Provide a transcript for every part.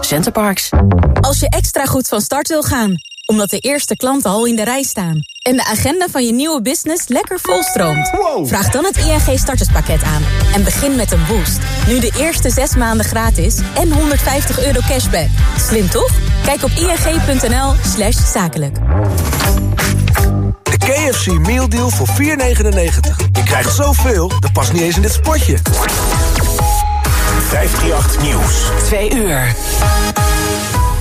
Centerparks. Als je extra goed van start wil gaan, omdat de eerste klanten al in de rij staan... en de agenda van je nieuwe business lekker volstroomt... vraag dan het ING starterspakket aan en begin met een boost. Nu de eerste zes maanden gratis en 150 euro cashback. Slim toch? Kijk op ing.nl slash zakelijk. De KFC Meal Deal voor 4,99. Je krijgt zoveel, dat past niet eens in dit spotje. 538 Nieuws. 2 uur.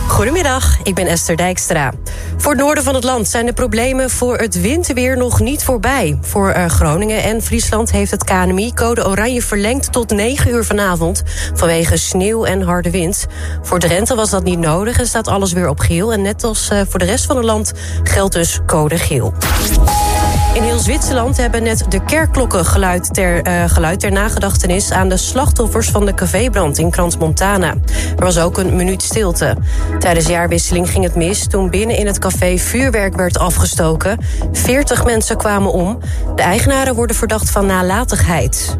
Goedemiddag, ik ben Esther Dijkstra. Voor het noorden van het land zijn de problemen voor het winterweer nog niet voorbij. Voor uh, Groningen en Friesland heeft het KNMI code oranje verlengd tot 9 uur vanavond vanwege sneeuw en harde wind. Voor Drenthe was dat niet nodig en staat alles weer op geel. En net als uh, voor de rest van het land geldt dus code geel. In heel Zwitserland hebben net de kerkklokken geluid ter, uh, geluid ter nagedachtenis aan de slachtoffers van de cafébrand in Crans Montana. Er was ook een minuut stilte. Tijdens jaarwisseling ging het mis toen binnen in het café vuurwerk werd afgestoken. 40 mensen kwamen om. De eigenaren worden verdacht van nalatigheid.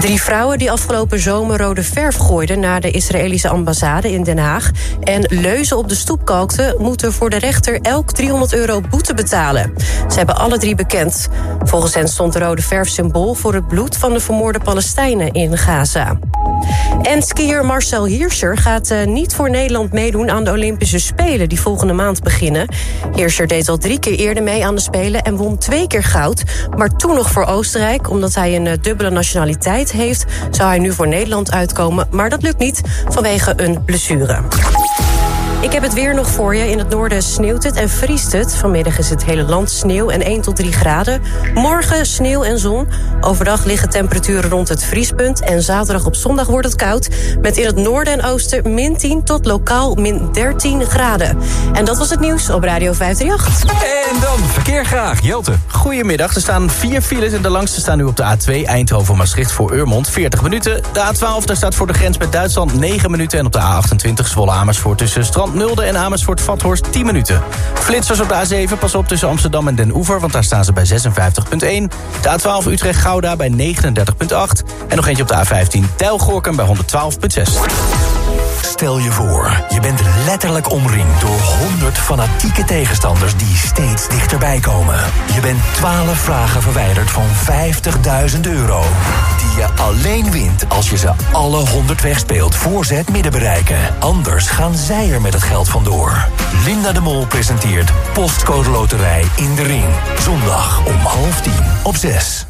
Drie vrouwen die afgelopen zomer rode verf gooiden naar de Israëlische ambassade in Den Haag en leuzen op de stoep kalkten, moeten voor de rechter elk 300 euro boete betalen. Ze hebben alle drie bekend. Volgens hen stond de rode verf symbool voor het bloed van de vermoorde Palestijnen in Gaza. En skier Marcel Hirscher gaat uh, niet voor Nederland meedoen aan de Olympische Spelen die volgende maand beginnen. Hirscher deed al drie keer eerder mee aan de Spelen en won twee keer goud. Maar toen nog voor Oostenrijk, omdat hij een uh, dubbele heeft, zou hij nu voor Nederland uitkomen. Maar dat lukt niet vanwege een blessure. Ik heb het weer nog voor je. In het noorden sneeuwt het en vriest het. Vanmiddag is het hele land sneeuw en 1 tot 3 graden. Morgen sneeuw en zon. Overdag liggen temperaturen rond het vriespunt. En zaterdag op zondag wordt het koud. Met in het noorden en oosten min 10 tot lokaal min 13 graden. En dat was het nieuws op Radio 538. En dan verkeer graag. Jelte. Goedemiddag. Er staan vier files en de langste staan nu op de A2 Eindhoven-Maastricht voor Urmond. 40 minuten. De A12 daar staat voor de grens met Duitsland 9 minuten. En op de A28 Zwolle Amersfoort tussen Strand Nulde en Amersfoort Vathorst 10 minuten. Flitsers op de A7, pas op tussen Amsterdam en Den Oever... want daar staan ze bij 56.1. De A12 Utrecht-Gouda bij 39.8. En nog eentje op de A15 Tijlgorken bij 112.6. Stel je voor, je bent letterlijk omringd door 100 fanatieke tegenstanders... die steeds dichterbij komen. Je bent 12 vragen verwijderd van 50.000 euro. Die je alleen wint als je ze alle 100 wegspeelt voor ze het midden bereiken. Anders gaan zij er met het geld vandoor. Linda de Mol presenteert Postcode Loterij in de Ring. Zondag om half tien op 6.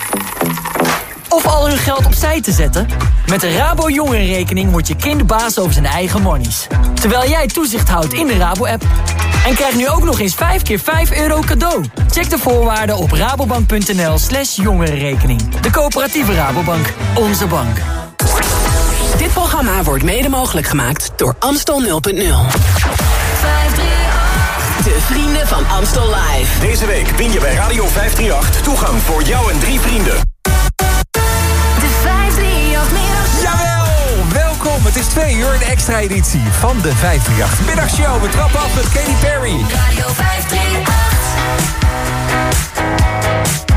of al hun geld opzij te zetten... met de Rabo Jongerenrekening wordt je kind baas over zijn eigen monies. Terwijl jij toezicht houdt in de Rabo-app. En krijg nu ook nog eens 5 keer 5 euro cadeau. Check de voorwaarden op rabobank.nl slash jongerenrekening. De coöperatieve Rabobank. Onze bank. Dit programma wordt mede mogelijk gemaakt door Amstel 0.0. De vrienden van Amstel Live. Deze week win je bij Radio 538 toegang voor jou en drie vrienden. Het is twee uur een extra editie van de 538 Middagshow. We trappen af met Katy Perry. Radio 538.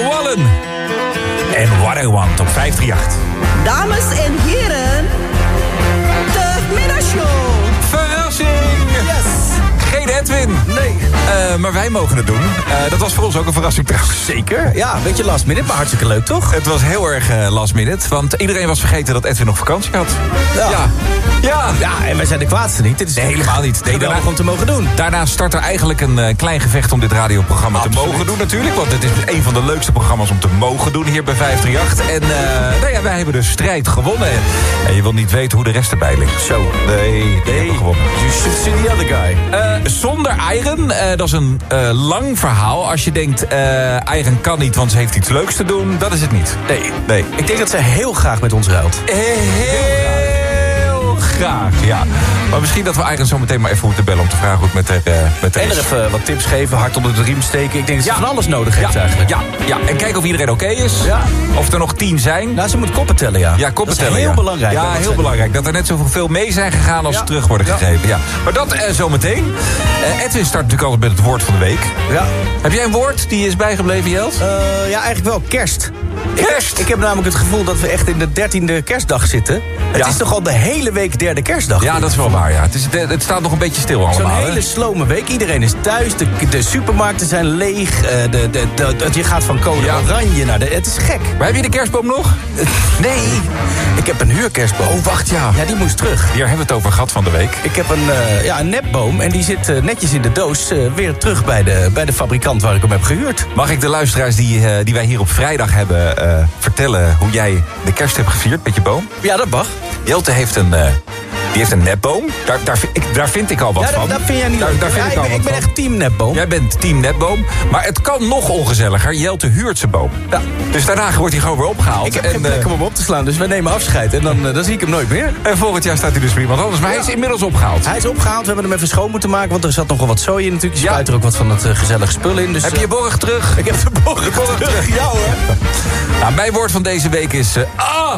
Morgan Wallen. En What I Want op 538. Dames en heren, de middagshow. Geen Edwin. Nee. Eh, maar wij mogen het doen. Eh, dat was voor ons ook een verrassing trouwens. Zeker. Ja, een beetje last minute, maar hartstikke leuk, toch? Het was heel erg eh, last minute, want iedereen was vergeten dat Edwin nog vakantie had. Ja. Ja. Ja. Ja, en wij zijn de kwaadste niet. Dit is Nee, helemaal niet. Nee, daarna- om te mogen doen. Daarna start er eigenlijk een klein gevecht om dit radioprogramma te mogen doen natuurlijk. Want het is een van de leukste programma's om te mogen doen hier bij 538. En nou ja, wij hebben de strijd gewonnen. En je wil niet weten hoe de rest erbij ligt. Zo. Nee, Nee, hebben gewonnen. you should see the other guy. Zonder Iron, eh, dat is een eh, lang verhaal. Als je denkt, eh Iron kan niet, want ze heeft iets leuks te doen. Dat is het niet. Nee, Nee. ik denk dat ze heel graag met ons ruilt. Heel graag, ja. Maar misschien dat we Iron zo meteen maar even moeten bellen... om te vragen hoe het met haar, eh, met haar En er even wat tips geven, hard onder de riem steken. Ik denk dat ze van alles nodig heeft ja, eigenlijk. Ja, ja, en kijken of iedereen oké is. Ja. Of er nog tien zijn. Nou, ze moet koppen tellen, ja. Ja, koppen dat is tellen, heel ja. belangrijk. Ja, heel belangrijk. Dat er net zoveel mee zijn gegaan als er terug worden gegeven. Ja. Maar dat eh, zometeen. Eh, Edwin start natuurlijk altijd met het woord van de week. Ja. Heb jij een woord die is bijgebleven, Jels? Eh, ja, eigenlijk wel kerst. Kerst? Ik heb namelijk het gevoel dat we echt in de dertiende kerstdag zitten. Het Ja. is toch al de hele week derde kerstdag? Ja, dat is wel waar, ja. Het, is, het staat nog een beetje stil allemaal, Zo'n hè? hele slome week. Iedereen is thuis. De, de supermarkten zijn leeg. eh, de, de, je gaat van code Ja. oranje naar de... Het is gek. Maar heb je de kerstboom nog? Nee. Ik heb een huurkerstboom. Oh, wacht, ja. Ja, die moest terug. Hier hebben we het over gehad van de week. Ik heb een, eh, ja, een nepboom en die zit eh, netjes in de doos... weer terug bij de, bij de fabrikant waar ik hem heb gehuurd. Mag ik de luisteraars die, die wij hier op vrijdag hebben vertellen... hoe jij de kerst hebt gevierd met je boom? Ja, dat mag. Jelte heeft een, eh, Die heeft een nepboom. Daar, daar, vind ik, daar vind ik al wat Ja, van. dat vind jij niet daar, daar vind Ja, ik al ben, wat ik ben van. echt team nepboom. Jij bent team netboom. Maar het kan nog ongezelliger. Jelte huurt zijn boom. Ja. Dus daarna wordt hij gewoon weer opgehaald. Ik heb en, geen plek eh, om hem op te slaan, dus we nemen afscheid. En dan, eh, dan zie ik hem nooit meer. en volgend jaar staat hij dus voor iemand anders. Maar hij is inmiddels opgehaald. Hij is opgehaald, we hebben hem even schoon moeten maken... want er zat nogal wat zooi in natuurlijk. Je Ja. spuit er ook wat van het eh, gezellige spul in. Dus, Heb je je borg terug? Ik heb de borg, De borg terug. Ja hoor. Nou, mijn woord van deze week is... ah!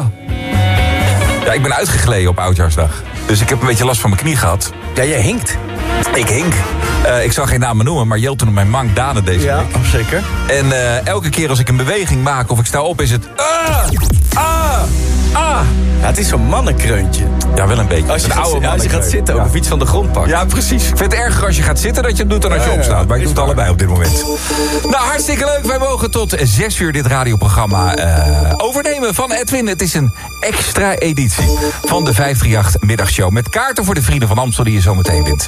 Ja, ik ben uitgegleden op Oudjaarsdag. Dus ik heb een beetje last van mijn knie gehad. Ja, jij hinkt. Ik hink. Eh, ik zal geen namen noemen, maar Jelte noemt mijn mank Dane deze Ja, week. zeker. En eh, elke keer als ik een beweging maak of ik sta op, is het... Ah! Ah! Ah! Ja, het is zo'n mannenkreuntje. Ja, wel een beetje. Als je, een gaat, oude als je gaat zitten, ook Ja. of iets van de grond pakt. Ja, precies. Ik vind het erger als je gaat zitten dat je het doet dan als je Ja, opstaat. Maar ik doe het allebei op dit moment. Nou, hartstikke leuk. Wij mogen tot zes uur dit radioprogramma eh, overnemen van Edwin. Het is een extra editie van de 538 middagshow. Met kaarten voor de Vrienden van Amstel die je zo meteen wint.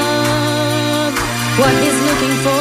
What he's looking for,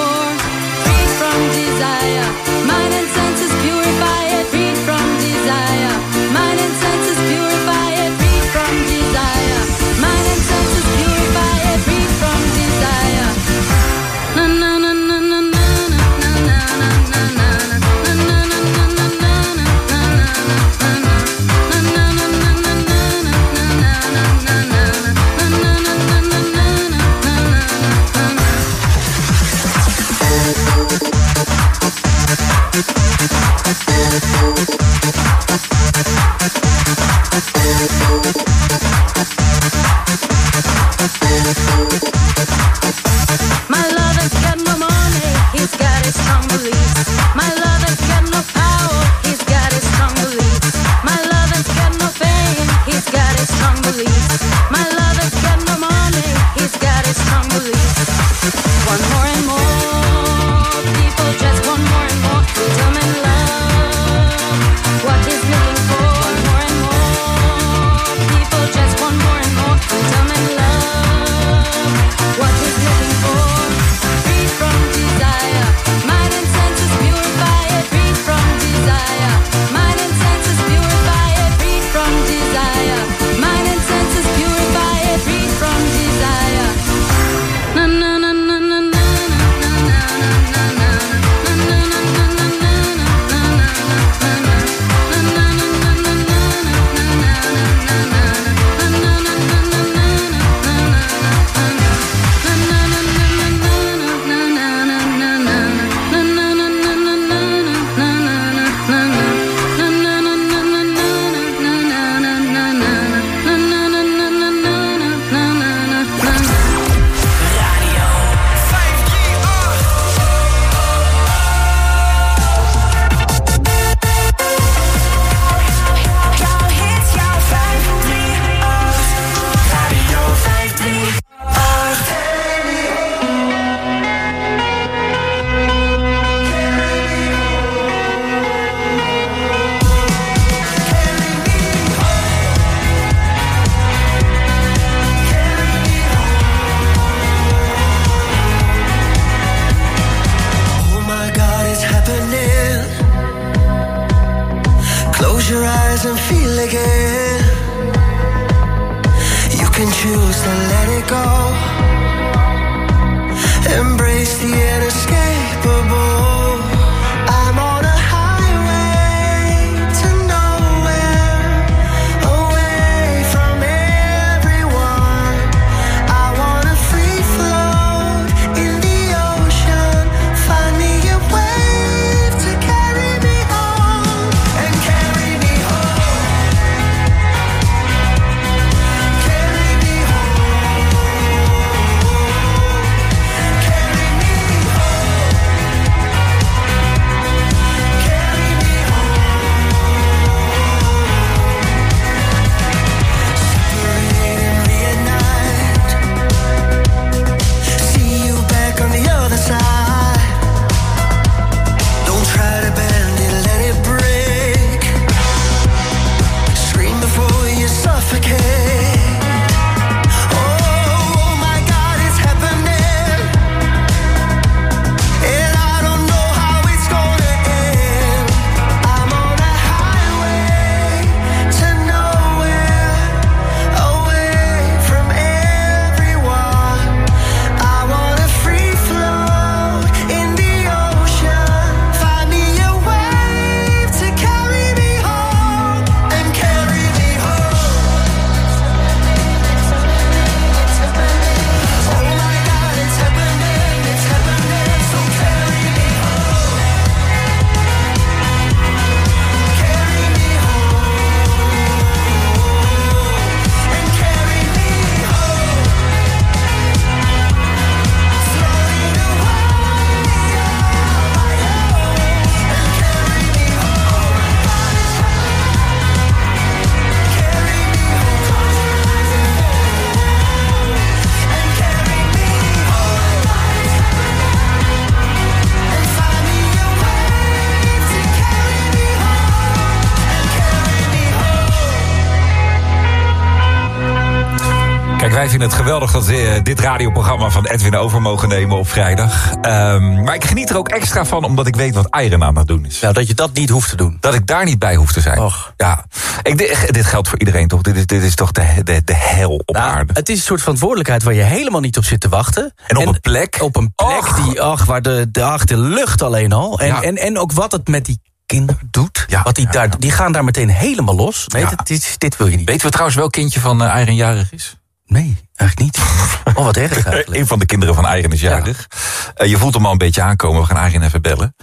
vinden het geweldig dat we eh, dit radioprogramma van Edwin over mogen nemen op vrijdag. Ehm, maar ik geniet er ook extra van omdat ik weet wat Iron aan het doen is. Nou, dat je dat niet hoeft te doen. Dat ik daar niet bij hoef te zijn. Och. Ja. Ik, dit, geldt voor iedereen toch? Dit is, dit is toch de, de, de hel op Nou, aarde. het is een soort verantwoordelijkheid waar je helemaal niet op zit te wachten. En op een plek. Op een plek Och. die, ach, waar de, de, ach, de lucht alleen al. En, Ja. en, en ook wat het met die kinderen doet. Ja, wat die, ja, daar, ja. die gaan daar meteen helemaal los. Nee, Ja. dit, dit, dit wil je niet. Weten we trouwens welk kindje van Iron jarig is? Nee, eigenlijk niet. Oh, wat erg eigenlijk. Een van de kinderen van Iron is jarig. Eh, je voelt hem al een beetje aankomen. We gaan Iron even bellen.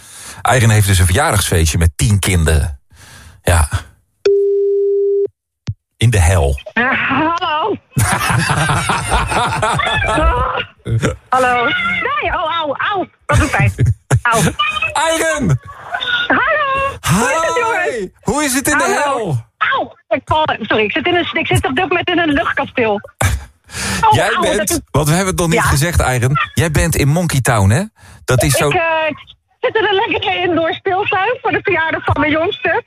Iron heeft dus een verjaardagsfeestje met tien kinderen. Ja. In de hel. hallo. hallo. Nee, oh, au, au. Dat doet pijn. Au. Iron! Hallo. Hoe is het, jongens? Hi! Hoe is het in de hel? Au. Ik val, sorry, ik zit, in een, ik zit op dit moment in een luchtkasteel. Oh, Jij dat bent, is- want we hebben het nog niet Ja. gezegd, Iron. Jij bent in Monkey Town, hè? Dat is zo... Ik eh, zit in een lekkere indoor speeltuin voor de verjaardag van mijn jongste.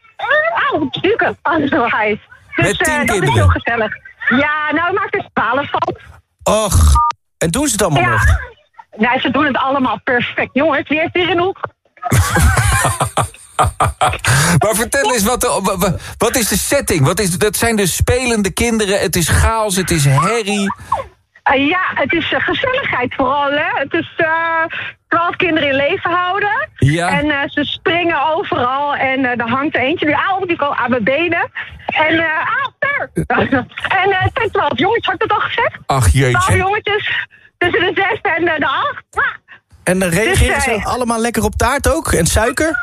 Auw, stukken. Oh, hijs. Dus Met tien eh, dat is kinderen. heel gezellig. Ja, nou, maak er twaalf van. Och, en doen ze het allemaal nog? Nee, ze doen het allemaal perfect. Jongens, wie heeft hier een hoek? Maar vertel eens, wat, de- wa- wat is de setting? Wat is, dat zijn dus spelende kinderen, het is chaos, het is herrie. Eh, ja, het is eh, gezelligheid vooral. Hè? Het is eh, twaalf kinderen in leven houden. Ja. En eh, ze springen overal. En eh er hangt er eentje nu auw, die komt aan mijn benen. En eh daar. en eh, het zijn twaalf jongens, had ik dat al gezegd? Ach Twaalf jeetje. jongetjes tussen de zes en eh, de acht. Ah. En eh, reageren Dus, ze eh, allemaal lekker op taart ook? En suiker?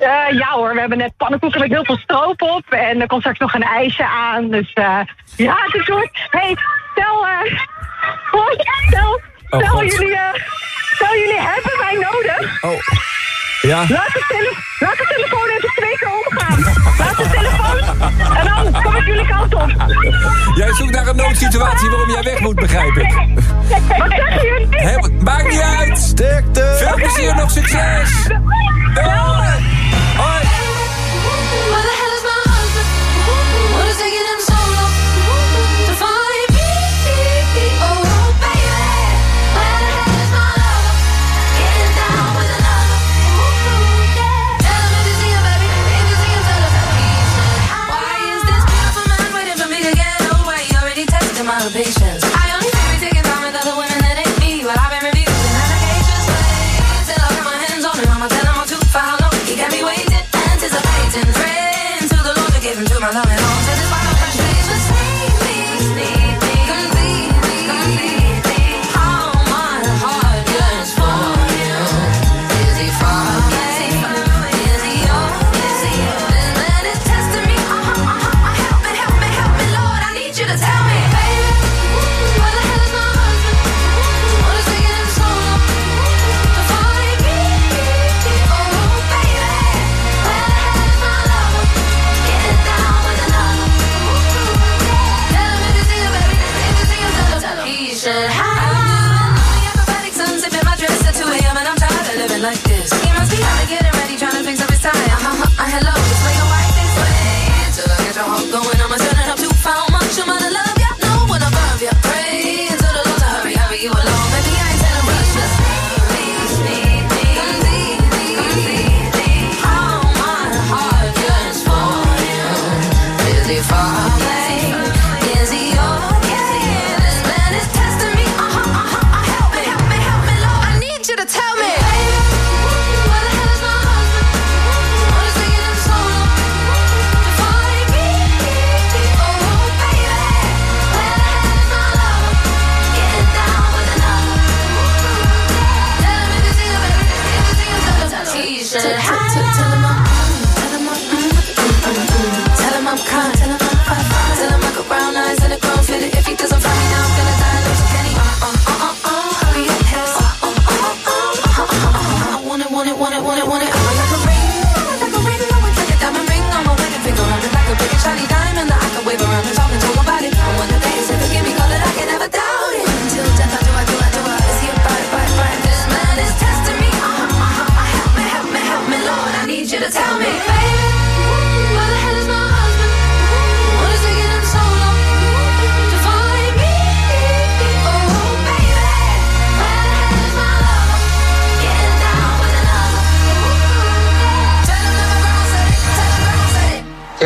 Eh, ja hoor, we hebben net pannenkoeken met heel veel stroop op. En er komt straks nog een ijsje aan. Dus eh, ja, het is goed. hey, stel, eh, hoi, stel, Oh, stel, jullie, eh, stel jullie hebben mij nodig. Oh. Ja. Laat de, tele laat de telefoon even twee keer omgaan. Laat de telefoon en dan kom ik jullie kant op. Jij zoekt naar een noodsituatie waarom jij weg moet, begrijp ik. Wat zeggen jullie? Maakt niet uit. Sterkte! Veel plezier, nog succes. Doei.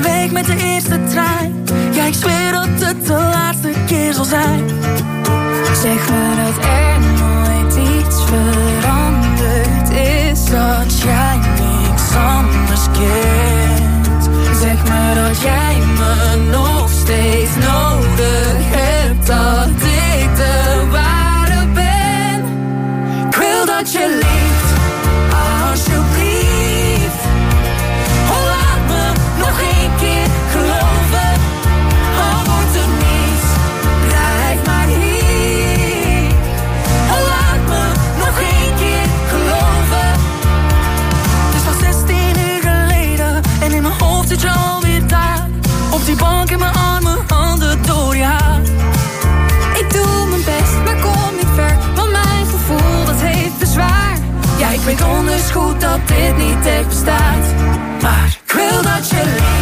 Ben weg met de eerste trein. Ja, ik zweer dat het de laatste keer zal zijn. Zeg me ik goed dat dit niet echt bestaat. Maar ik wil dat je lief,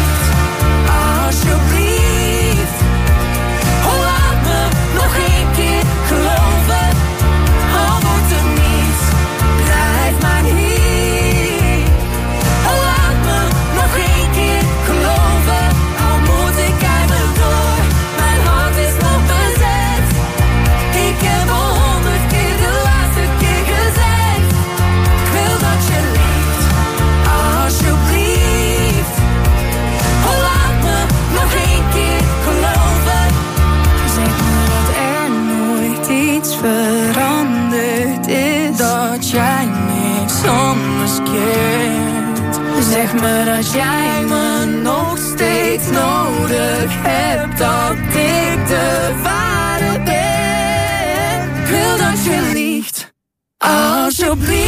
Me dat jij me nog steeds nodig hebt. Dat ik de ware ben. Wil dat je lieft, alsjeblieft.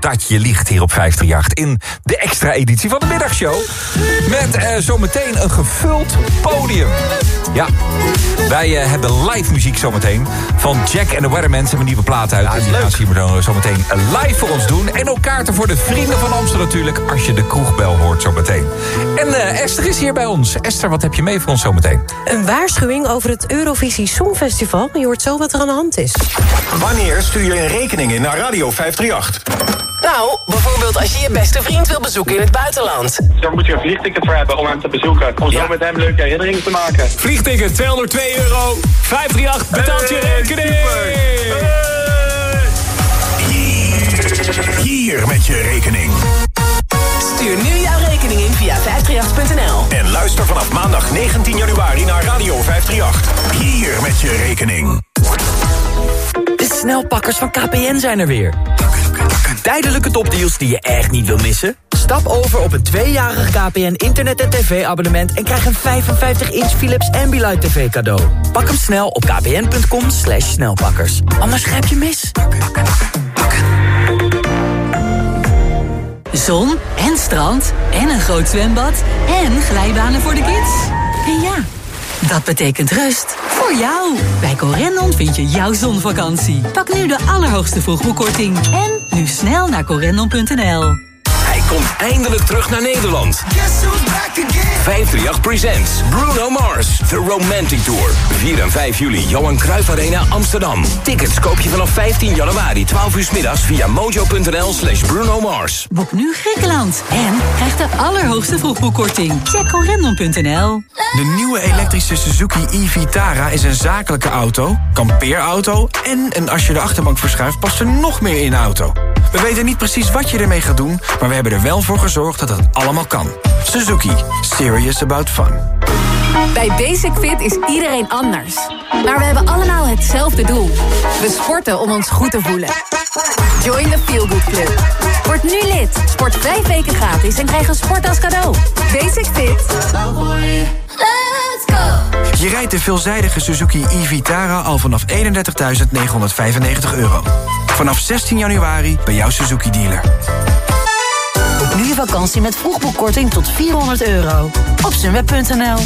Dat je liegt hier op 538 in de extra editie van de middagshow. Met eh, zometeen een gevuld podium. Ja, wij eh, hebben live muziek zometeen van Jack en de Weathermen. Ze hebben een nieuwe plaat uit. en die gaan ze hier dan zometeen live voor ons doen. En ook kaarten voor de vrienden van Amsterdam natuurlijk. Als je de kroegbel hoort zometeen. En eh, Esther is hier bij ons. Esther, wat heb je mee voor ons zometeen? Een waarschuwing over het Eurovisie Songfestival. Je hoort zo wat er aan de hand is. Wanneer stuur je een rekening in naar Radio 538? Nou, bijvoorbeeld als je je beste vriend wil bezoeken in het buitenland. Daar moet je een vliegticket voor hebben om hem te bezoeken. Om zo met hem leuke herinneringen te maken. Vliegticket 202 euro. 538 betaalt je rekening. Hier met je rekening. Stuur nu jouw rekening in via 538.nl. En luister vanaf maandag 19 januari naar Radio 538. Hier met je rekening. De snelpakkers van KPN zijn er weer. Tijdelijke topdeals die je echt niet wil missen? Stap over op een tweejarig KPN internet- en tv-abonnement... en krijg een 55-inch Philips Ambilight TV cadeau. Pak hem snel op kpn.com slash snelpakkers. Anders grijp je mis. Zon en strand en een groot zwembad en glijbanen voor de kids. En ja, dat betekent rust voor jou. Bij Corendon vind je jouw zonvakantie. Pak nu de allerhoogste vroegboekkorting en nu snel naar corendon.nl. Komt eindelijk terug naar Nederland. 538 Presents Bruno Mars, The Romantic Tour. 4 en 5 juli, Johan Cruijff Arena, Amsterdam. Tickets koop je vanaf 15 januari, 12 uur 's middags via mojo.nl slash Bruno Mars. Boek nu Griekenland en krijg de allerhoogste vroegboekkorting. Check corendon.nl. De nieuwe elektrische Suzuki e-Vitara is een zakelijke auto, kampeerauto... en een als je de achterbank verschuift past er nog meer in de auto. We weten niet precies wat je ermee gaat doen... maar we hebben er wel voor gezorgd dat het allemaal kan. Suzuki. Serious about fun. Bij Basic Fit is iedereen anders. Maar we hebben allemaal hetzelfde doel. We sporten om ons goed te voelen. Join the Feel Good Club. Word nu lid. Sport vijf weken gratis en krijg een sport als cadeau. Basic Fit. Let's go! Je rijdt de veelzijdige Suzuki e-Vitara al vanaf 31.995 euro. Vanaf 16 januari bij jouw Suzuki-dealer. Nu je vakantie met vroegboekkorting tot 400 euro. Op sunweb.nl.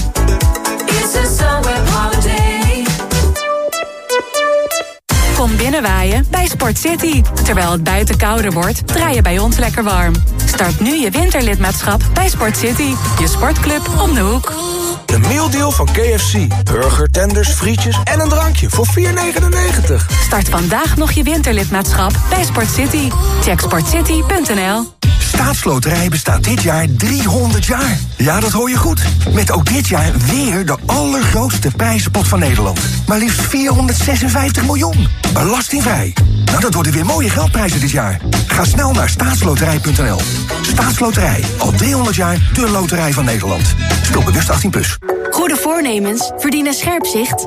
Kom binnenwaaien bij Sport City. Terwijl het buiten kouder wordt, draai je bij ons lekker warm. Start nu je winterlidmaatschap bij Sport City. Je sportclub om de hoek. De mealdeal van KFC. Burger, tenders, frietjes en een drankje voor 4,99. Start vandaag nog je winterlidmaatschap bij Sport City. Check sportcity.nl. Staatsloterij bestaat dit jaar 300 jaar. Ja, dat hoor je goed. Met ook dit jaar weer de allergrootste prijzenpot van Nederland. Maar liefst 456 miljoen. Belastingvrij. Nou, dat worden weer mooie geldprijzen dit jaar. Ga snel naar staatsloterij.nl. Staatsloterij. Al 300 jaar de loterij van Nederland. Speel bewust 18+. Plus. Goede voornemens verdienen scherp zicht.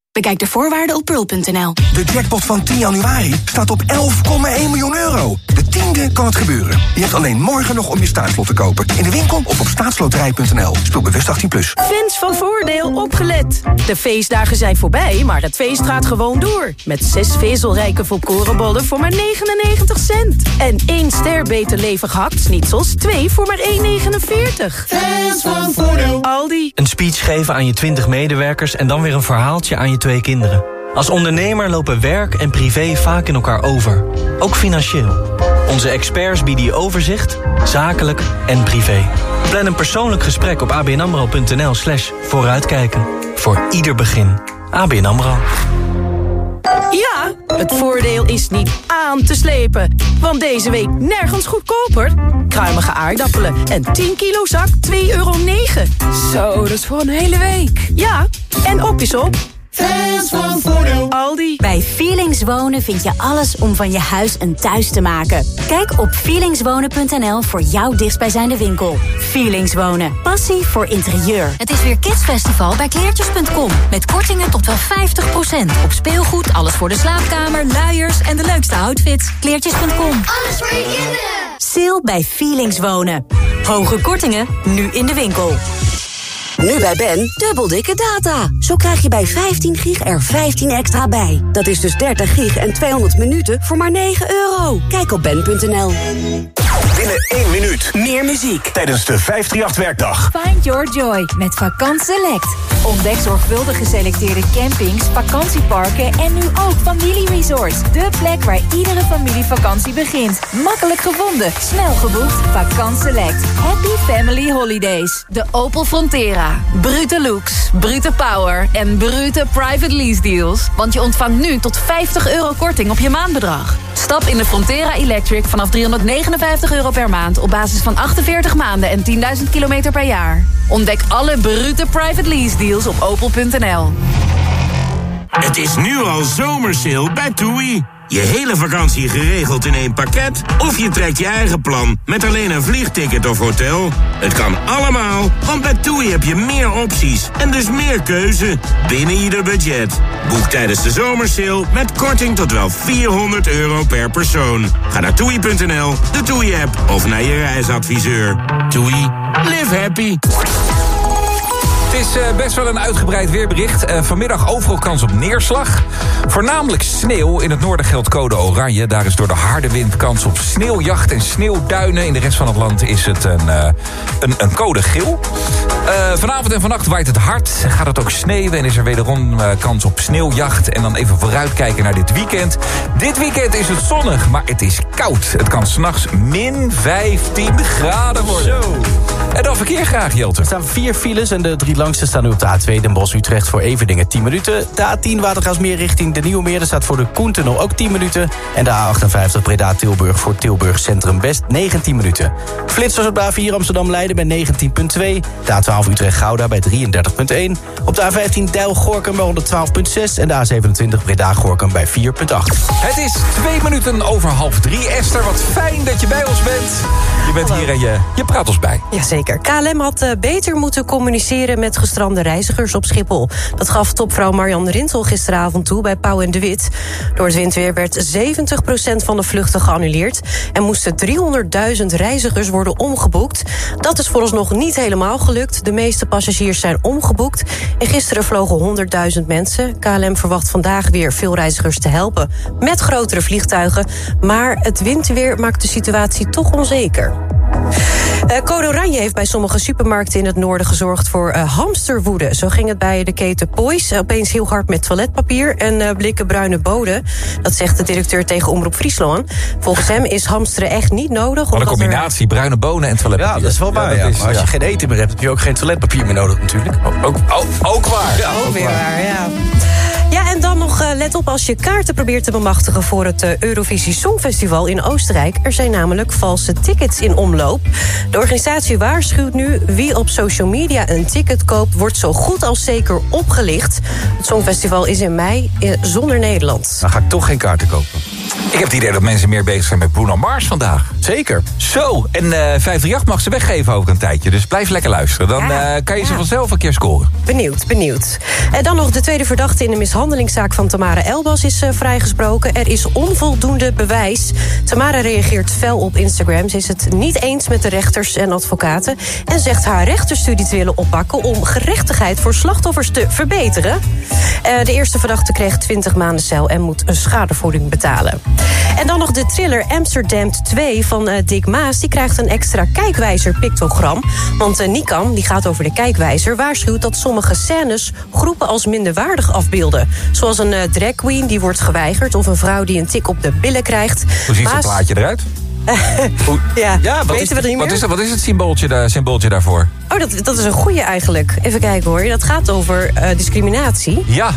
Bekijk de voorwaarden op pearl.nl. De jackpot van 10 januari staat op 11,1 miljoen euro. De tiende kan het gebeuren. Je hebt alleen morgen nog om je staatslot te kopen. In de winkel of op staatsloterij.nl. Speel bewust 18+. Plus. Fans van Voordeel opgelet. De feestdagen zijn voorbij, maar het feest gaat gewoon door. Met zes vezelrijke volkorenbollen voor maar 99 cent. En één ster beter levig hakt-snitsels, twee voor maar 1,49. Fans van Voordeel. Aldi. Een speech geven aan je 20 medewerkers en dan weer een verhaaltje aan je twee kinderen. Als ondernemer lopen werk en privé vaak in elkaar over. Ook financieel. Onze experts bieden je overzicht, zakelijk en privé. Plan een persoonlijk gesprek op abnamro.nl slash vooruitkijken. Voor ieder begin. ABN AMRO. Ja, het voordeel is niet aan te slepen. Want deze week nergens goedkoper. Kruimige aardappelen en 10 kilo zak 2,9 euro. Zo, dat is voor een hele week. Ja, en op is op. Fans van Voordeel. Aldi. Bij Feelings Wonen vind je alles om van je huis een thuis te maken. Kijk op feelingswonen.nl voor jouw dichtstbijzijnde winkel. Feelings Wonen. Passie voor interieur. Het is weer Kidsfestival bij kleertjes.com. Met kortingen tot wel 50%. Op speelgoed, alles voor de slaapkamer, luiers en de leukste outfits. Kleertjes.com. Alles voor je kinderen. Sale bij Feelings Wonen. Hoge kortingen, nu in de winkel. Nu bij Ben, dubbel dikke data. Zo krijg je bij 15 gig er 15 extra bij. Dat is dus 30 gig en 200 minuten voor maar 9 euro. Kijk op ben.nl. Binnen één minuut. Meer muziek. Tijdens de 538-werkdag. Find your joy met Vakant Select. Ontdek zorgvuldig geselecteerde campings, vakantieparken en nu ook familieresorts. De plek waar iedere familievakantie begint. Makkelijk gevonden, snel geboekt. Vakant Select. Happy Family Holidays. De Opel Frontera. Brute looks, brute power en brute private lease deals. Want je ontvangt nu tot 50 euro korting op je maandbedrag. Stap in de Frontera Electric vanaf 359 euro per maand... op basis van 48 maanden en 10.000 kilometer per jaar. Ontdek alle brute private lease deals op opel.nl. Het is nu al zomersale bij TUI. Je hele vakantie geregeld in één pakket? Of je trekt je eigen plan met alleen een vliegticket of hotel? Het kan allemaal, want bij TUI heb je meer opties en dus meer keuze binnen ieder budget. Boek tijdens de zomersale met korting tot wel 400 euro per persoon. Ga naar toei.nl, de TUI-app of naar je reisadviseur. TUI, live happy. Het is eh, best wel een uitgebreid weerbericht. Eh, vanmiddag overal kans op neerslag. Voornamelijk sneeuw. In het noorden geldt code oranje. Daar is door de harde wind kans op sneeuwjacht en sneeuwduinen. In de rest van het land is het een, eh, een, een code geel. Eh, vanavond en vannacht waait het hard. Gaat het ook sneeuwen en is er wederom eh, kans op sneeuwjacht. En dan even vooruitkijken naar dit weekend. Dit weekend is het zonnig, maar het is koud. Het kan s'nachts min 15 graden worden. En dan verkeer graag, Jelte. Er staan vier files en de drie langste staan nu op de A2 Den Bosch-Utrecht voor Everdingen 10 minuten. De A10 Watergaasmeer richting de Nieuwe Meer, staat voor de Koentunnel ook 10 minuten. En de A58 Breda-Tilburg voor Tilburg Centrum West 19 minuten. Flitsers op de A4 Amsterdam-Leiden bij 19.2. De A12 Utrecht-Gouda bij 33.1. Op de A15 Dijl-Gorkum bij 112.6. En de A27 Breda-Gorkum bij 4.8. Het is twee minuten over half drie. Esther, wat fijn dat je bij ons bent. Je bent hier en je, je praat ons bij. Jazeker. KLM had eh, beter moeten communiceren met gestrande reizigers op Schiphol. Dat gaf topvrouw Marjan Rintel gisteravond toe bij Pauw en de Wit. Door het windweer werd 70% van de vluchten geannuleerd... en moesten 300.000 reizigers worden omgeboekt. Dat is vooralsnog niet helemaal gelukt. De meeste passagiers zijn omgeboekt. En gisteren vlogen 100.000 mensen. KLM verwacht vandaag weer veel reizigers te helpen... met grotere vliegtuigen. Maar het windweer maakt de situatie toch onzeker. Eh, Code Oranje heeft bij sommige supermarkten in het noorden gezorgd voor eh, hamsterwoede. Zo ging het bij de keten Poys. Opeens heel hard met toiletpapier en eh, blikken bruine boden. Dat zegt de directeur tegen Omroep Friesland. Volgens hem is hamsteren echt niet nodig. Wat een omdat er- combinatie, bruine bonen en toiletpapier. Ja, dat is wel waar. Ja, dat is- maar als je ja. geen eten meer hebt, heb je ook geen toiletpapier meer nodig natuurlijk. Ook, ook, ook waar. Ja, Ook weer waar, ja. Ja, en dan nog, eh, let op als je kaarten probeert te bemachtigen... voor het eh, Eurovisie Songfestival in Oostenrijk. Er zijn namelijk valse tickets in omloop. De organisatie waarschuwt nu... wie op social media een ticket koopt... wordt zo goed als zeker opgelicht. Het Songfestival is in mei eh, zonder Nederland. Dan ga ik toch geen kaarten kopen. Ik heb het idee dat mensen meer bezig zijn met Bruno Mars vandaag. Zeker. Zo, en eh 538 mag ze weggeven over een tijdje. Dus blijf lekker luisteren. Dan Ja, eh, kan je ze vanzelf een keer scoren. Benieuwd, benieuwd. En dan nog de tweede verdachte in de mishandelingszaak van Tamara Elbas is eh, vrijgesproken. Er is onvoldoende bewijs. Tamara reageert fel op Instagram. Ze is het niet eens met de rechters en advocaten... en zegt haar rechterstudie te willen oppakken... om gerechtigheid voor slachtoffers te verbeteren. Eh, de eerste verdachte kreeg 20 maanden cel... en moet een schadevergoeding betalen. En dan nog de thriller Amsterdam 2 van eh, Dick Maas. Die krijgt een extra kijkwijzer-pictogram. Want eh, Nikam, die gaat over de kijkwijzer... waarschuwt dat sommige scènes groepen als minderwaardig afbeelden. Zoals een eh, drag queen die wordt geweigerd... of een vrouw die een tik op de billen krijgt. Hoe ziet zo'n Maas- plaatje eruit? ja, Ja, wat, is, we niet wat, is, wat is het symbooltje, daar, symbooltje daarvoor? Oh, dat, dat is een goeie eigenlijk. Even kijken hoor. Dat gaat over discriminatie. Ja.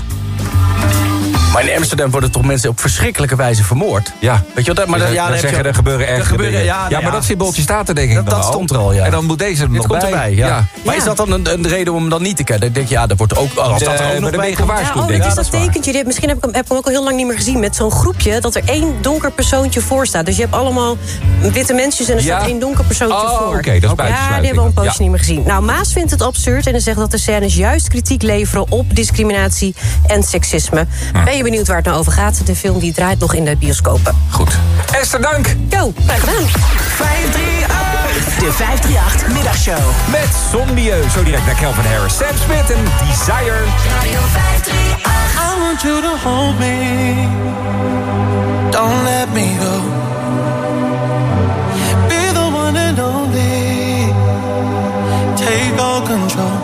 Maar in Amsterdam worden toch mensen op verschrikkelijke wijze vermoord? Ja. Weet je wat? Maar dan- ja, dan zeggen, je- er gebeuren erg er gebeuren- dingen. ja, Ja, maar ja. dat symbooltje staat er denk ik Dat, dat stond er al, ja. En dan moet deze er nog komt bij. erbij, ja. Maar Ja. is dat dan een, een reden om hem dan niet te kennen? Dan denk ja, dat wordt ook... Als dat er Eh, ook nog bij gewaarschuwd, oh, denk dit ik. is dat tekentje. Dit, misschien heb ik, hem, ik ook al heel lang niet meer gezien. Met zo'n groepje dat er één donker persoontje voor staat. Dus je hebt allemaal witte mensjes en er staat één donker persoontje Oh, voor. oké, dat is Ja, die hebben we een poosje niet meer gezien. Nou, Maas vindt het absurd en hij zegt dat de scènes juist kritiek leveren op discriminatie en seksisme. Hm. Ben je benieuwd waar het nou over gaat? De film die draait nog in de bioscopen. Goed. Esther, dank. Yo, graag gedaan. 538, de 538 middagshow. Met Zonmieu. Zo direct naar Calvin Harris. Sam Smith en Desire. Radio 538. I want you to hold me. Don't let me go. Be the one and only. Take all control.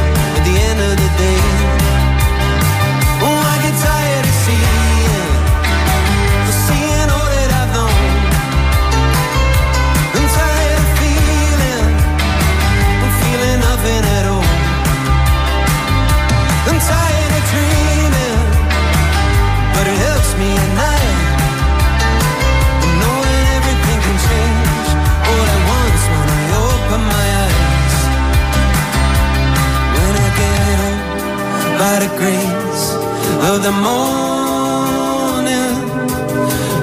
by the grace of the morning,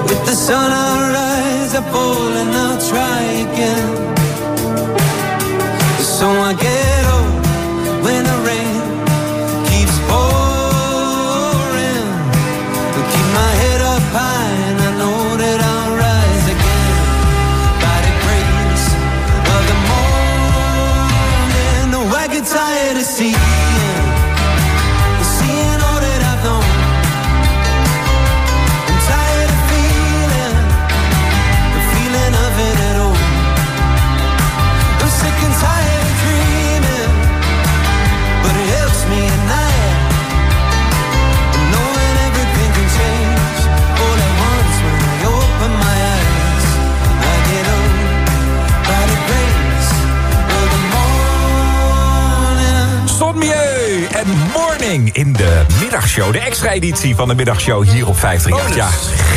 with the sun I'll rise, I fall and I'll try again. So I get up when the rain keeps pouring. Keep my head up high and I know that I'll rise again by the grace of the morning. No, I get tired of seeing, middagshow. De extra editie van de middagshow hier op 538. Ja,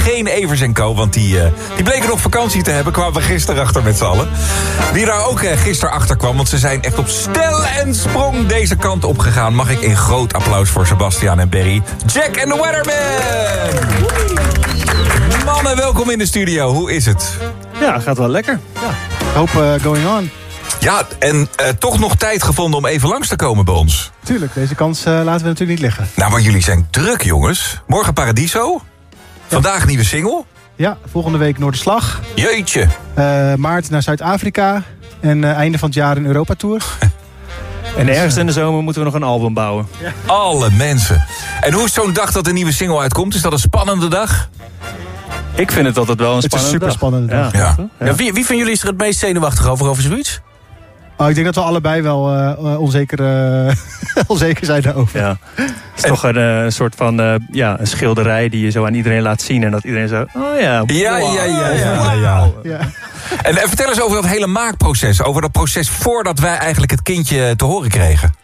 geen Evers en Co, want die, eh, die bleken nog vakantie te hebben. Kwamen we gisteren achter met z'n allen. Wie daar ook eh, gisteren achter kwam, want ze zijn echt op stel en sprong deze kant op gegaan. Mag ik een groot applaus voor Sebastian en Berry. Jack en de Weatherman! Mannen, welkom in de studio. Hoe is het? Ja, gaat wel lekker. Ja. Hoop uh, going on. Ja, en uh, toch nog tijd gevonden om even langs te komen bij ons. Tuurlijk, deze kans uh, laten we natuurlijk niet liggen. Nou, maar jullie zijn druk, jongens. Morgen Paradiso. Vandaag nieuwe single. Ja, volgende week Noorderslag. Jeetje. Uh, maart naar Zuid-Afrika. En einde van het jaar een Europa-tour. En ergens in de zomer moeten we nog een album bouwen. Ja. Alle mensen. En hoe is zo'n dag dat een nieuwe single uitkomt? Is dat een spannende dag? Ik vind het altijd wel een spannende Het is een super spannende dag. Ja. Ja. Ja. Ja, wie, wie van jullie is er het meest zenuwachtig over, over zoiets? Oh, ik denk dat we allebei wel uh, onzeker, uh, onzeker zijn daarover. Ja. Het is en, toch een uh, soort van ja, een schilderij die je zo aan iedereen laat zien. En dat iedereen zo, oh ja. Wow. Ja, ja, ja. ja, ja, ja. En, en vertel eens over dat hele maakproces. Over dat proces voordat wij eigenlijk het kindje te horen kregen.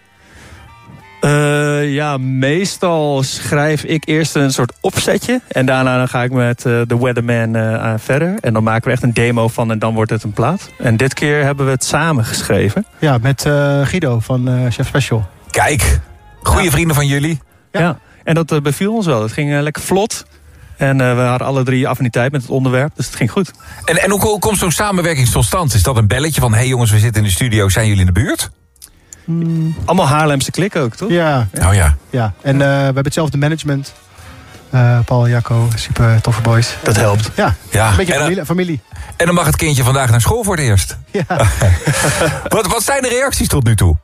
Uh, ja, meestal schrijf ik eerst een soort opzetje. En daarna dan ga ik met uh, de Weatherman uh, verder. En dan maken we echt een demo van en dan wordt het een plaat. En dit keer hebben we het samen geschreven. Ja, met Guido van Chef Special. Kijk, goede ja. vrienden van jullie. Ja, ja. en dat beviel ons wel. Het ging lekker vlot. En we hadden alle drie affiniteit met het onderwerp, dus het ging goed. En, en hoe, hoe komt zo'n samenwerking tot stand? Is dat een belletje van... hé hey jongens, we zitten in de studio, zijn jullie in de buurt? Mm. Allemaal Haarlemse klik ook, toch? Ja. Oh ja. ja. En uh, we hebben hetzelfde management. Uh, Paul, Jacco, super toffe boys. Dat helpt. Ja, ja. een beetje en, familie, familie. En dan mag het kindje vandaag naar school voor het eerst. Ja. wat, wat zijn de reacties tot nu toe?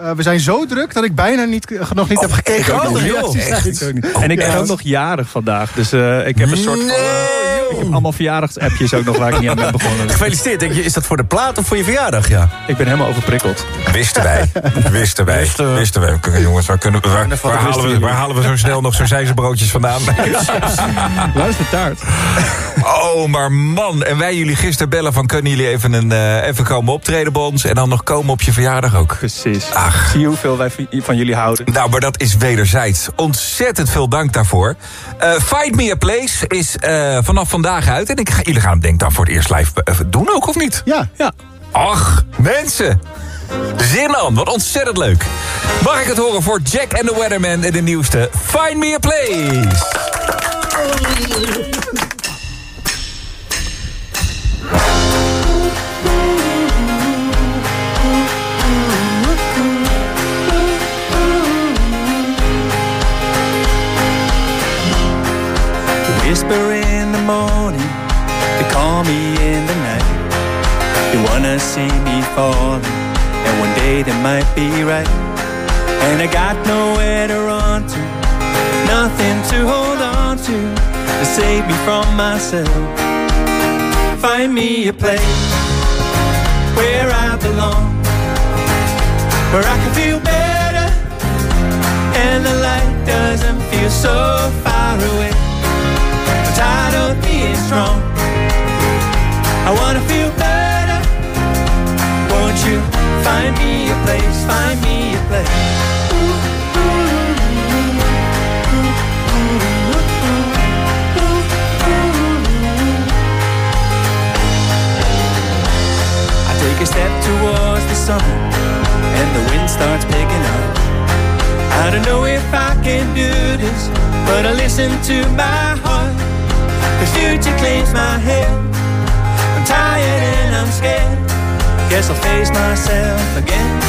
Uh, we zijn zo druk dat ik bijna niet, nog niet oh, heb gekeken. Oh, joh? Ik ook niet. Oh, en ik ben ja. ook nog jarig vandaag. Dus uh, ik heb een soort van... Nee. heb allemaal verjaardagsappjes ook nog waar ik niet aan ben begonnen. Gefeliciteerd. Denk je, is dat voor de plaat of voor je verjaardag? Ja. Ik ben helemaal overprikkeld. Wisten wij. Wisten wij. Wisten wij. Jongens, waar, kunnen, waar, waar, halen we, waar halen we zo snel nog zo'n zijzenbroodjes vandaan? Luister taart. Oh, maar man. En wij jullie gisteren bellen van... kunnen jullie even, een, eh, even komen optreden bij ons... en dan nog komen op je verjaardag ook. Precies. Ach. Zie je hoeveel wij van jullie houden. Nou, maar dat is wederzijds. Ontzettend veel dank daarvoor. Eh, Find Me A Place is eh, vanaf vandaag uit. En ik ga, jullie gaan hem denk ik dan voor het eerst live eh, doen ook, of niet? Ja. ja. Ach, mensen. Zin aan, wat ontzettend leuk. Mag ik het horen voor Jack and the Weatherman en de nieuwste Find Me A Place. Whisper in the morning, they call me in the night. They wanna see me falling, and one day they might be right. And I got nowhere to run to, nothing to hold on to to save me from myself. Find me a place where I belong, where I can feel better, and the light doesn't feel so far away. Tired of being strong. I wanna feel better. Won't you find me a place? Find me a place. I take a step towards the sun, and the wind starts picking up. I don't know if I can do this, but I listen to my heart. The future claims my head. I'm tired and I'm scared. Guess I'll face myself again.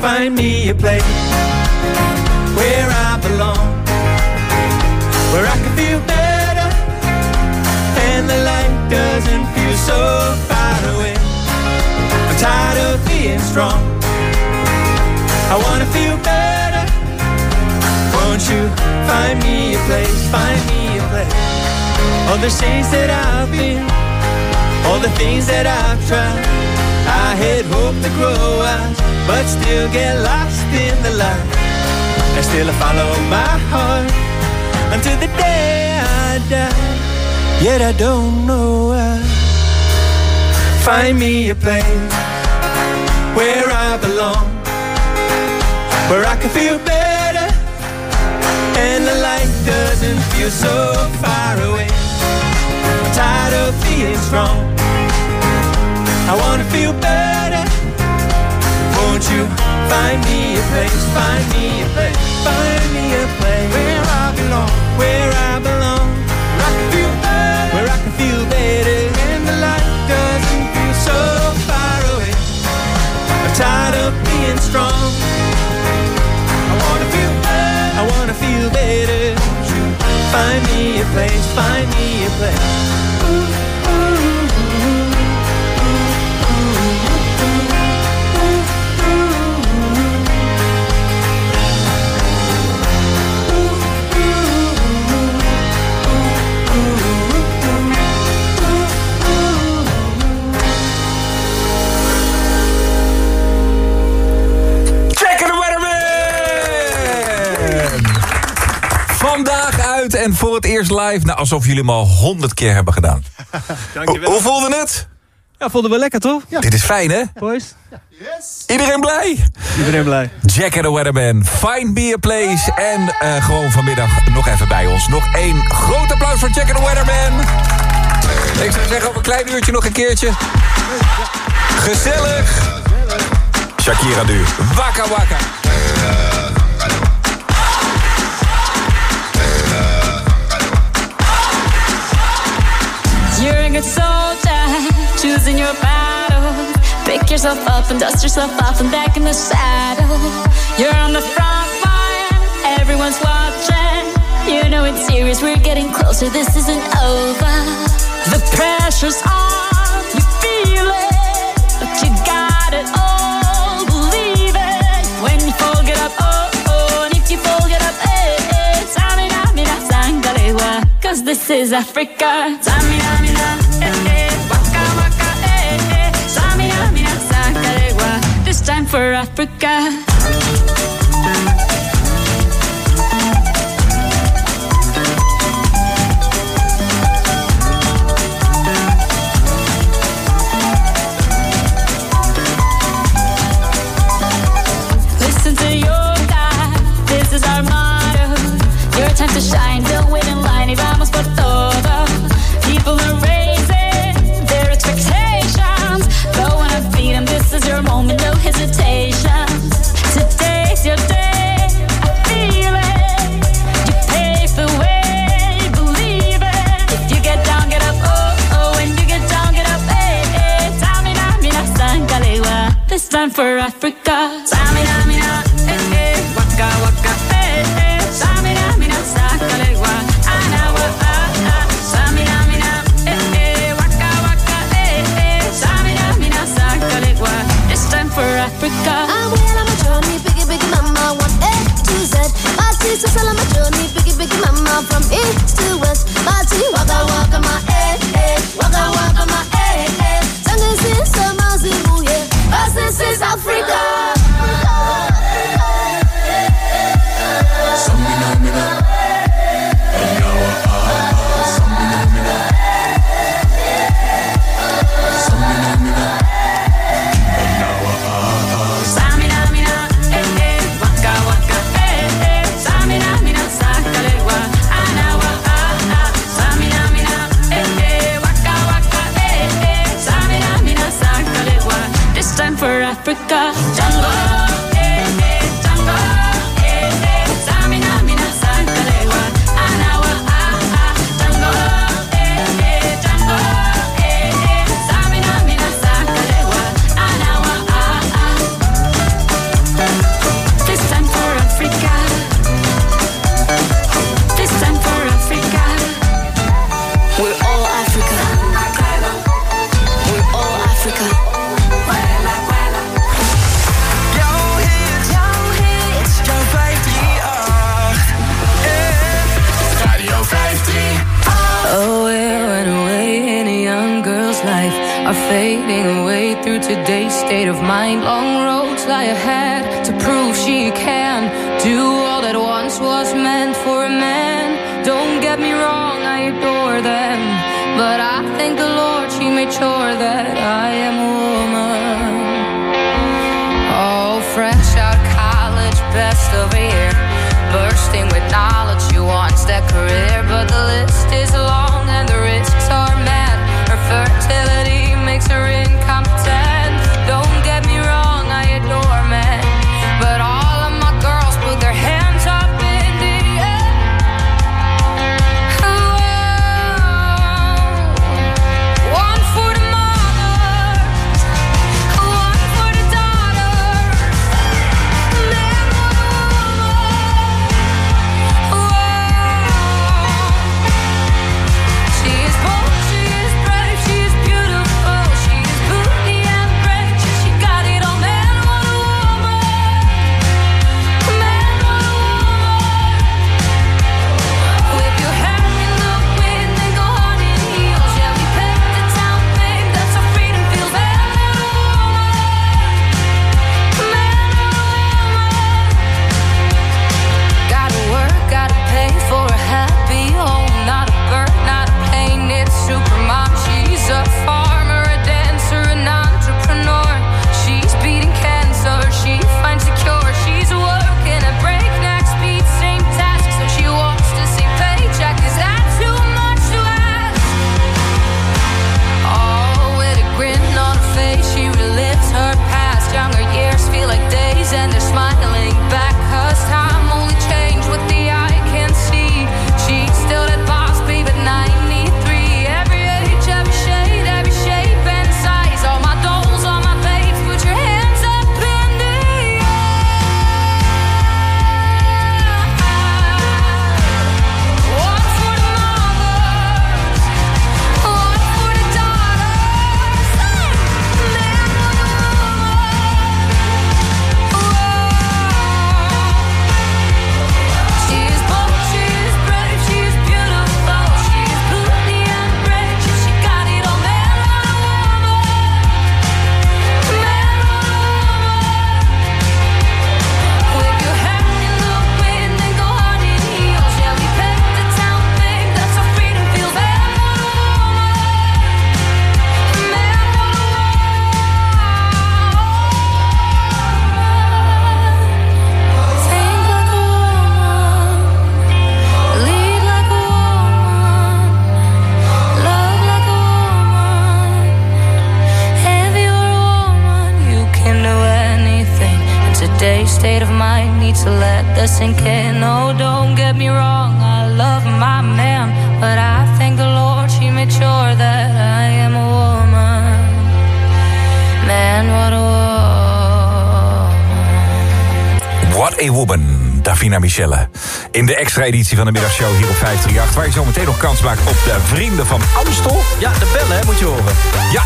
Find me a place where I belong, where I can feel better, and the light doesn't feel so far away. I'm tired of being strong. I wanna feel better. Won't you find me a place? Find me a place. All the shades that I've been, all the things that I've tried. I had hoped to grow wise, but still get lost in the light. And still I follow my heart until the day I die. Yet I don't know why. Find me a place where I belong, where I can feel better, and the light doesn't feel so far away. Tired of being strong. I wanna feel better. Won't you find me a place? Find me a place. Find me a place place? Find me a place. Live. Nou, alsof jullie hem al honderd keer hebben gedaan. Dankjewel. Hoe voelde het? Ja, vonden we lekker toch? Ja. Dit is fijn, hè? Boys? Iedereen blij? Iedereen blij. Jack and the Weatherman, Find Me a Place. En eh, gewoon vanmiddag nog even bij ons. Nog één groot applaus voor Jack and the Weatherman. Ik zou zeggen, over een klein uurtje nog een keertje. Gezellig. Shakira nu. Waka waka. You're a good soldier, choosing your battle. Pick yourself up and dust yourself off and back in the saddle. You're on the front line, everyone's watching. You know it's serious, we're getting closer, this isn't over. The pressure's on, you feel it, but you got it all, believe it. When you fall, get up, oh, oh, and if you fall, get up, Cause this is Africa. Eh, eh. Waka, waka, eh, eh. This time for Africa. for us. Africa. Jungle. Sangalewa. Cause listen, kid. No, don't get me wrong. I love my man, but I thank the Lord she made sure that I am a woman. Man, what a woman. What a Woman, Davina Michelle. In de extra editie van de middagshow hier op 538... waar je zo meteen nog kans maakt op de Vrienden van Amstel. Ja, de bellen, hè, moet je horen. Ja,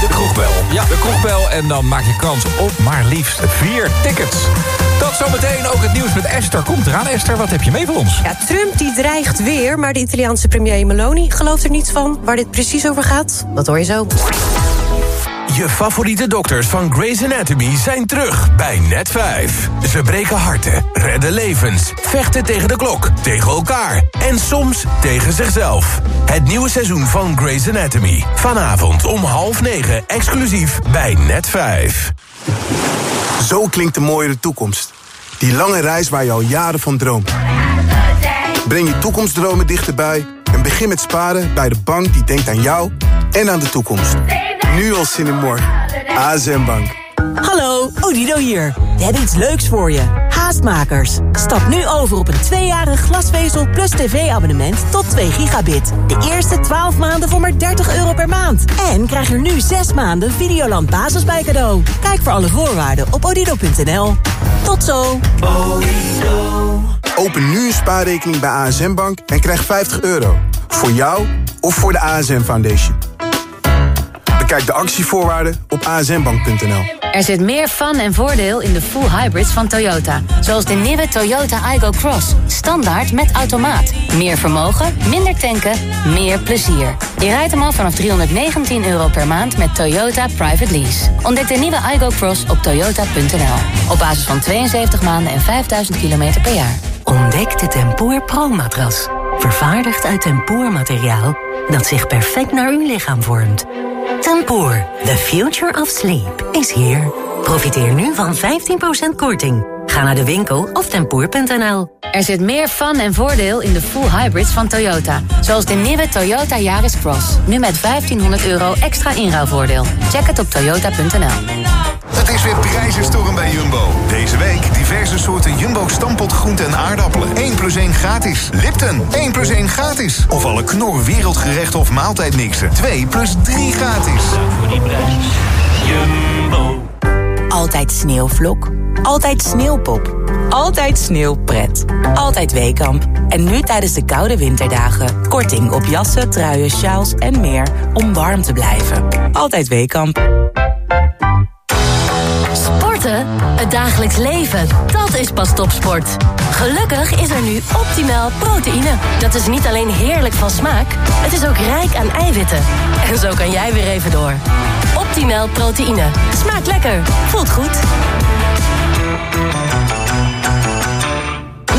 de kroegbel. Ja. De kroegbel en dan maak je kans op maar liefst vier tickets. Tot zometeen ook het nieuws met Esther. Komt eraan, Esther, wat heb je mee voor ons? Ja, Trump die dreigt weer, maar de Italiaanse premier Meloni gelooft er niets van. Waar dit precies over gaat, dat hoor je zo. Je favoriete dokters van Grey's Anatomy zijn terug bij Net5. Ze breken harten, redden levens, vechten tegen de klok, tegen elkaar en soms tegen zichzelf. Het nieuwe seizoen van Grey's Anatomy. Vanavond om half negen exclusief bij Net5. Zo klinkt de mooiere toekomst. Die lange reis waar je al jaren van droomt. Breng je toekomstdromen dichterbij en begin met sparen bij de bank die denkt aan jou en aan de toekomst. Nu al zin in morgen. ASM Bank. Hallo, Odido hier. We hebben iets leuks voor je. Haastmakers. Stap nu over op een tweejarig glasvezel plus tv-abonnement tot 2 gigabit. De eerste 12 maanden voor maar 30 euro per maand. En krijg er nu 6 maanden Videoland Basis bij cadeau. Kijk voor alle voorwaarden op odido.nl. Tot zo. Open nu een spaarrekening bij ASM Bank en krijg 50 euro. Voor jou of voor de ASM Foundation. Bekijk de actievoorwaarden op asmbank.nl. Er zit meer fun en voordeel in de full hybrids van Toyota. Zoals de nieuwe Toyota Igo Cross. Standaard met automaat. Meer vermogen, minder tanken, meer plezier. Je rijdt hem al vanaf 319 euro per maand met Toyota Private Lease. Ontdek de nieuwe Igo Cross op toyota.nl. Op basis van 72 maanden en 5000 kilometer per jaar. Ontdek de Tempoor Pro-matras. Vervaardigd uit tempoormateriaal dat zich perfect naar uw lichaam vormt. Tempoor, the future of sleep, is here. Profiteer nu van 15% korting. Ga naar de winkel of tempoor.nl. Er zit meer fun en voordeel in de full hybrids van Toyota. Zoals de nieuwe Toyota Yaris Cross. Nu met 1500 euro extra inruilvoordeel. Check het op toyota.nl. Het is weer prijzenstorm bij Jumbo. Deze week diverse soorten Jumbo stampot groenten en aardappelen. 1 plus 1 gratis. Lipton, 1 plus 1 gratis. Of alle knor wereldgerechten of maaltijdmixen. 2 plus 3 gratis. Voor die prijs. Jumbo. Altijd sneeuwvlok. Altijd sneeuwpop. Altijd sneeuwpret. Altijd Weekamp. En nu tijdens de koude winterdagen. Korting op jassen, truien, sjaals en meer om warm te blijven. Altijd Weekamp. Het dagelijks leven. Dat is pas topsport. Gelukkig is er nu optimaal proteïne. Dat is niet alleen heerlijk van smaak, het is ook rijk aan eiwitten. En zo kan jij weer even door. Optimaal proteïne. Smaakt lekker. Voelt goed.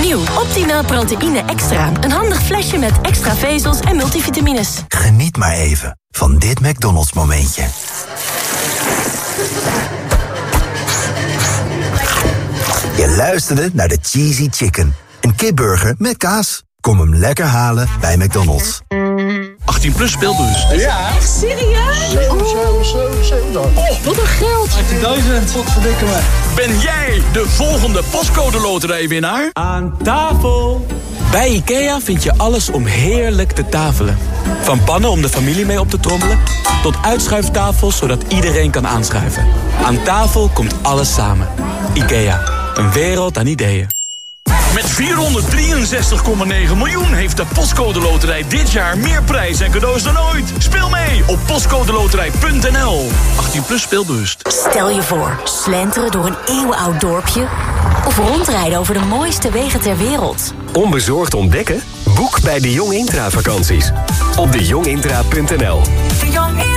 Nieuw Optimaal proteïne extra. Een handig flesje met extra vezels en multivitamines. Geniet maar even van dit McDonald's momentje. Je luisterde naar de Cheesy Chicken. Een kipburger met kaas. Kom hem lekker halen bij McDonald's. 18 plus speelbus. Ja. Echt serieus? Oh, wat een geld. 18.000. Wat verdikken me. Ben jij de volgende postcode loterijwinnaar? Aan tafel. Bij IKEA vind je alles om heerlijk te tafelen. Van pannen om de familie mee op te trommelen... tot uitschuiftafels zodat iedereen kan aanschuiven. Aan tafel komt alles samen. IKEA, een wereld aan ideeën. Met 463,9 miljoen heeft de Postcode Loterij dit jaar meer prijs en cadeaus dan ooit. Speel mee op postcodeloterij.nl. 18 plus speelbewust. Stel je voor, slenteren door een eeuwenoud dorpje... of rondrijden over de mooiste wegen ter wereld. Onbezorgd ontdekken? Boek bij de Jong Intra vakanties. Op dejongintra.nl De Jong Intra vakanties.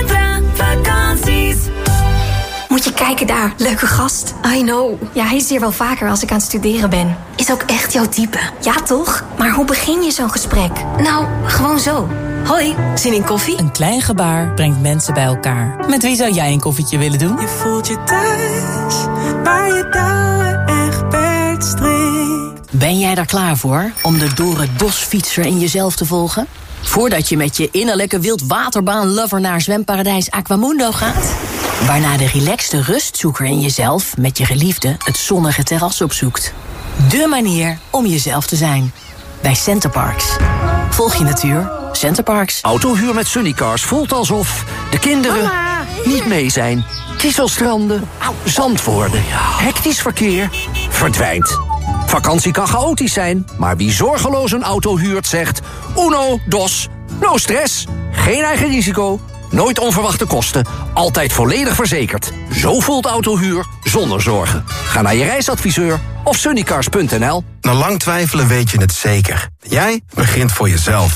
Moet je kijken daar, leuke gast. I know. Ja, hij is hier wel vaker als ik aan het studeren ben. Is ook echt jouw type. Ja, toch? Maar hoe begin je zo'n gesprek? Nou, gewoon zo. Hoi, zin in koffie? Een klein gebaar brengt mensen bij elkaar. Met wie zou jij een koffietje willen doen? Je voelt je thuis, waar je touwen echt strikt. Ben jij daar klaar voor om de door het bos fietser in jezelf te volgen? Voordat je met je innerlijke wildwaterbaan-lover naar zwemparadijs Aquamundo gaat? Waarna de relaxte rustzoeker in jezelf met je geliefde het zonnige terras opzoekt. dé manier om jezelf te zijn. Bij Centerparks. Volg je natuur. Centerparks. Autohuur met Sunnycars voelt alsof de kinderen niet mee zijn. Kieselstranden, zand worden, hectisch verkeer, verdwijnt. Vakantie kan chaotisch zijn, maar wie zorgeloos een auto huurt zegt... Uno, dos, no stress, geen eigen risico, nooit onverwachte kosten... altijd volledig verzekerd. Zo voelt autohuur zonder zorgen. Ga naar je reisadviseur of sunnycars.nl. Na lang twijfelen weet je het zeker. Jij begint voor jezelf.